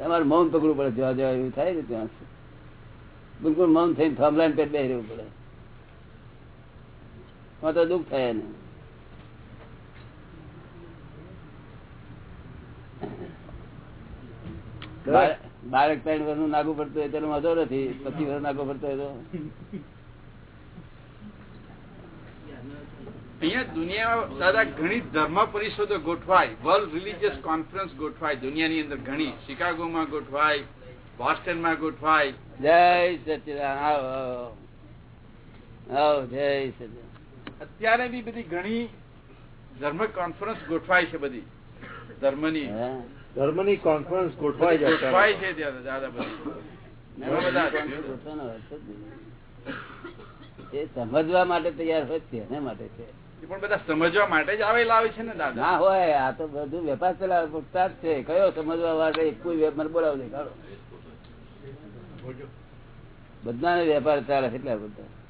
અમારે મૌન પકડવું પડે, જવા જવા એવું થાય ને ત્યાં બિલકુલ મૌન થઈને થાંભલાઈને પેટ બેસી રહેવું પડે. એમાં તો દુઃખ થાય એને. બાળક ત્રણ ત્રણ વર્ષનું નાગું પડતું હોય ત્યારે વાંધો નથી. પચીસ વર્ષ નાગું પડતો હોય તો. અહીંયા દુનિયામાં દાદા ઘણી ધર્મ પરિષદો ગોઠવાય વર્લ્ડ રિલીજીયસ કોન્ફરન્સ ગોઠવાય દુનિયાની અંદર ઘણી. શિકાગોમાં ગોઠવાય બોસ્ટનમાં ગોઠવાય. જય સચિદાન જય અત્યારે બી બધી ઘણી ધર્મ કોન્ફરન્સ ગોઠવાય છે બધી. ધર્મની. ધર્મની કોન્ફરન્સ ગોઠવાય જાય ગોઠવાય છે ત્યાં દાદા બધી. એ સમજવા માટે તૈયાર હોય છે એના માટે છે. પણ બધા સમજવા માટે જ આવેલા આવે છે ને દાદા? ના હોય આ તો બધું વેપાર ચલાવે પૂછતા જ છે. કયો સમજવા માટે કોઈ વેપાર બોલાવો દેખાડો. બધાને વેપાર ચાલે એટલા બધા.